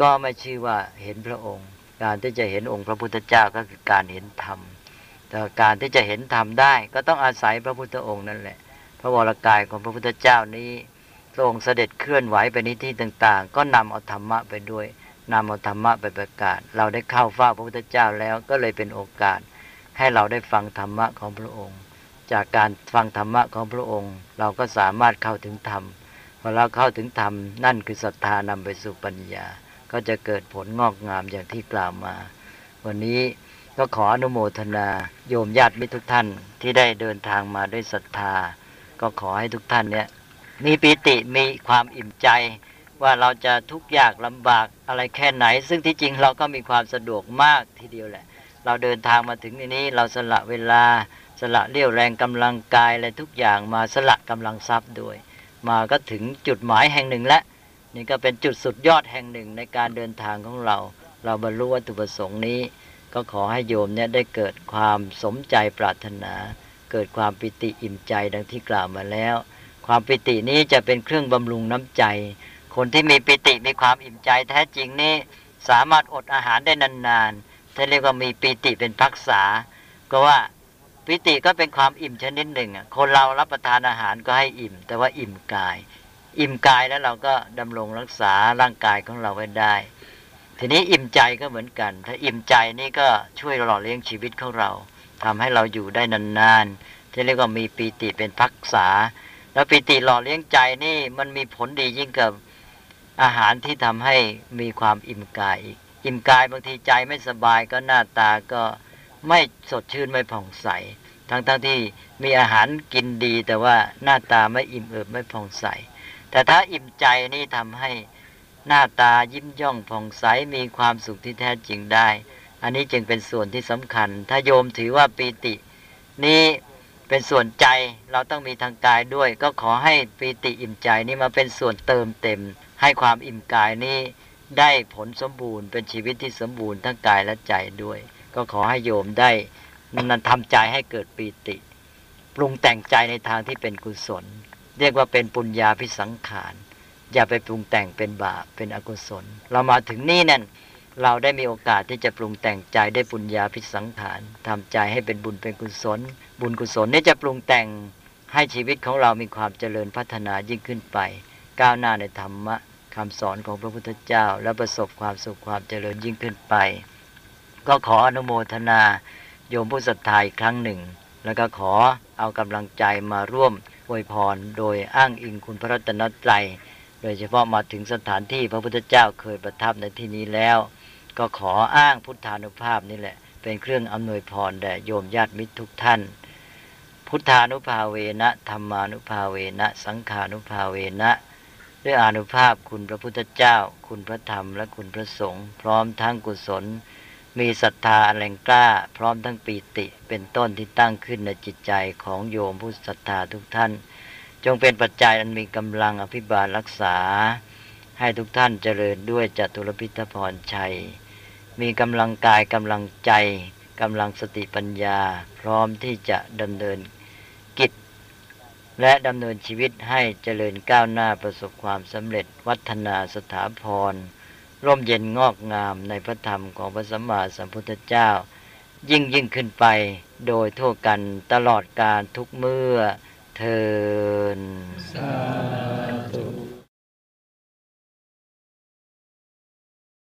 ก็ไม่ชื่อว่าเห็นพระองค์ การที่จะเห็นองค์พระพุทธเจ้าก็คือการเห็นธรรมแต่การที่จะเห็นธรรมได้ ก็ต้องอาศัยพระพุทธองค์นั่นแหละ พระวรากายของพระพุทธเจ้านี้ทรงเสด็จเคลื่อนไหวไปในที่ต่าง ๆ ก็นำเอาธรรมะไปด้วย นำเอาธรรมะไปประกาศ เราได้เข้าเฝ้าพระพุทธเจ้าแล้วก็เลยเป็นโอกาส ให้เราได้ฟังธรรมะของพระองค์ จากการฟังธรรมะของพระองค์ เราก็สามารถเข้าถึงธรรมพอเราเข้าถึงธรรมนั่นคือศรัทธานำไปสู่ปัญญา ก็จะเกิดผลงอกงามอย่างที่กล่าวมา วันนี้ก็ขออนุโมทนา โยมญาติมิตรทุกท่านที่ได้เดินทางมาด้วยศรัทธา ก็ขอให้ทุกท่านเนี่ยมีปิติมีความอิ่มใจ ว่าเราจะทุกข์ยากลำบากอะไรแค่ไหน ซึ่งที่จริงเราก็มีความสะดวกมากทีเดียวแหละ เราเดินทางมาถึงในนี้ เราสละเวลาสละเรี่ยวแรงกำลังกายอะไรทุกอย่างมาสละกำลังทรัพย์ด้วย มาก็ถึงจุดหมายแห่งหนึ่งแล้วนี่ก็เป็นจุดสุดยอดแห่งหนึ่งในการเดินทางของเรา เราบรรลุวัตถุประสงค์นี้ ก็ขอให้โยมเนี่ยได้เกิดความสมใจปรารถนา เกิดความปิติอิ่มใจดังที่กล่าวมาแล้ว ความปิตินี้จะเป็นเครื่องบำรุงน้ำใจ คนที่มีปิติมีความอิ่มใจแท้จริงนี่สามารถอดอาหารได้นานๆถ้าเรียกว่ามีปิติเป็นพักษา ก็ว่าปิติก็เป็นความอิ่มชนิดหนึ่งอะคนเรารับประทานอาหารก็ให้อิ่ม แต่ว่าอิ่มกาย อิ่มกายแล้วเราก็ดำรงรักษาร่างกายของเราไว้ได้ ทีนี้อิ่มใจก็เหมือนกัน ถ้าอิ่มใจนี่ก็ช่วยหล่อเลี้ยงชีวิตของเราทำให้เราอยู่ได้นานๆที่เรียกว่ามีปีติเป็นพักษา แล้วปีติหล่อเลี้ยงใจนี่มันมีผลดียิ่งกับ อาหารที่ทำให้มีความอิ่มกายอีก อิ่มกายบางทีใจไม่สบายก็หน้าตาก็ไม่สดชื่นไม่ผ่องใส ทั้งๆทที่มีอาหารกินดี แต่ว่าหน้าตาไม่อิ่มเอิบไม่ผ่องใส แต่ถ้าอิ่มใจนี่ทำให้หน้าตายิ้มย่องผ่องใสมีความสุขที่แท้จริงได้ อันนี้จึงเป็นส่วนที่สำคัญ ถ้าโยมถือว่าปีติ นี้เป็นส่วนใจเราต้องมีทางกายด้วย ก็ขอให้ปีติอิ่มใจนี้มาเป็นส่วนเติมเต็ม ให้ความอิ่มกายนี้ได้ผลสมบูรณ์เป็นชีวิตที่สมบูรณ์ทั้งกายและใจด้วย ก็ขอให้โยมได้นันทำใจให้เกิดปีติ ปรุงแต่งใจในทางที่เป็นกุศล เรียกว่าเป็นปุญญาพิสังขาร อย่าไปปรุงแต่งเป็นบาปเป็นอกุศล เรามาถึงนี่นั่นเราได้มีโอกาสที่จะปรุงแต่งใจได้ปุญญาพิสังขารทำใจให้เป็นบุญเป็นกุศล บุญกุศลนี่จะปรุงแต่งให้ชีวิตของเรามีความเจริญพัฒนายิ่งขึ้นไป ก้าวหน้าในธรรมะ คำสอนของพระพุทธเจ้า และประสบความสุขความเจริญยิ่งขึ้นไป ก็ขออนุโมทนาโยมผู้ศรัทธาอีกครั้งหนึ่ง แล้วก็ขอเอากำลังใจมาร่วมอวยพรโดยอ้างอิงคุณพระรัตนตรัยโดยเฉพาะมาถึงสถานที่พระพุทธเจ้าเคยประทับในที่นี้แล้ว ก็ขออ้างพุทธานุภาพนี่แหละ เป็นเครื่องอำนวยพรแด่โยมญาติมิตรทุกท่าน พุทธานุภาเวนะธรรมานุภาเวนะ สังขานุภาเวนะ ด้วยอนุภาพคุณพระพุทธเจ้า คุณพระธรรมและคุณพระสงฆ์พร้อมทั้งกุศล มีศรัทธาแรงกล้า พร้อมทั้งปีติ เป็นต้นที่ตั้งขึ้นในจิตใจของโยมผู้ศรัทธาทุกท่าน จงเป็นปัจจัยอันมีกำลังอภิบาลรักษา ให้ทุกท่านเจริญด้วยจตุรพิทพรชัย มีกำลังกายกำลังใจกำลังสติปัญญา พร้อมที่จะดำเนินกิจ และดำเนินชีวิตให้เจริญก้าวหน้าประสบความสำเร็จวัฒนาสถาพร ร่มเย็นงอกงามในพระธรรมของพระสัมมาสัมพุทธเจ้า ยิ่งยิ่งขึ้นไปโดยทั่วกันตลอดการทุกเมื่อเทินสาธุ